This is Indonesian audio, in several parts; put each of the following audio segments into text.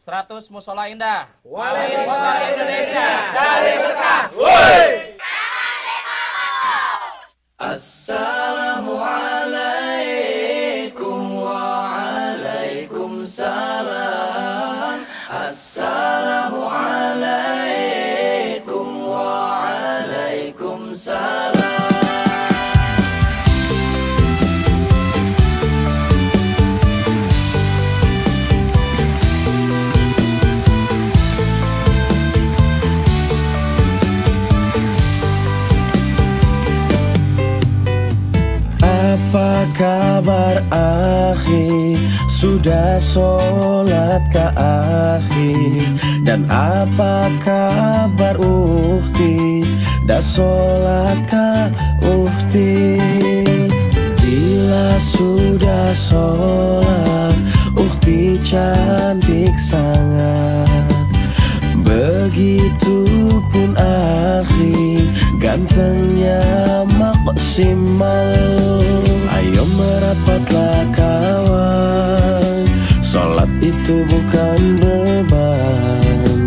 100 Musola Indah. Wali Kota Indonesia, cari berkah. Woi. Assalamualaikum. Kabar akhi Sudah sholat ke akhi Dan apa kabar uhti? Dah sholat ke uhti? Bila sudah sholat Uhti cantik sangat. Begitu pun akhi Gantengnya maksimal itu bukan beban.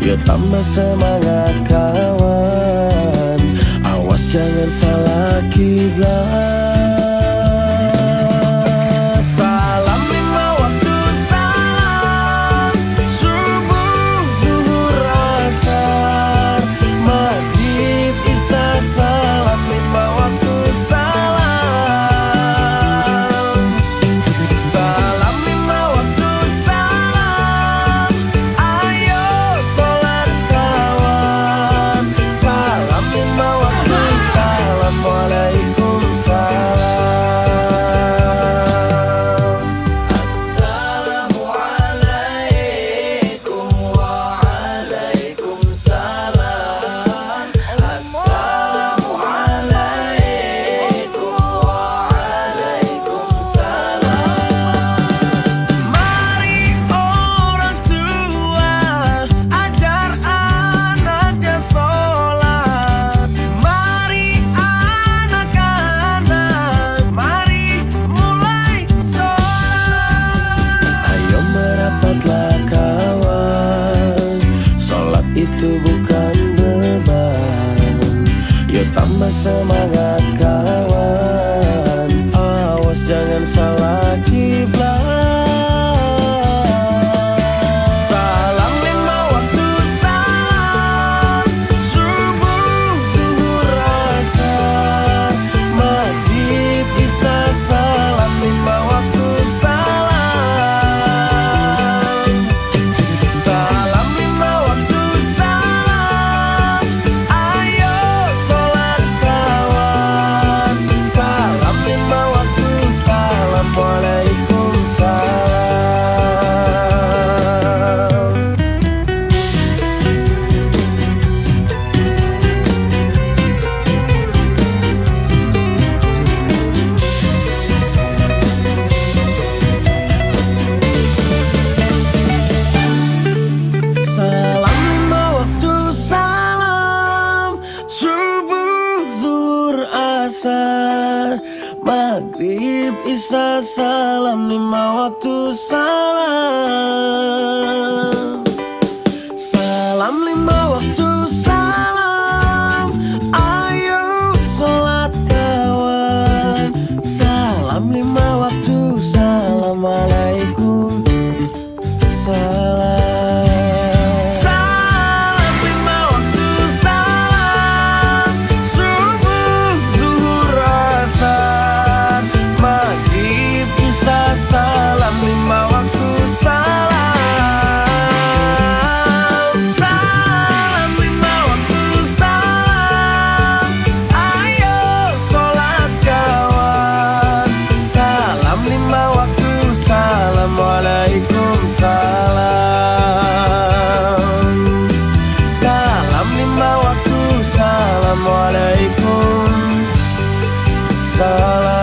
Yo tambah semangat kawan. Awas jangan salah kiblat Ya tambah semangat kawan. Habib Isa salam lima waktu salam. Assalamualaikum Salam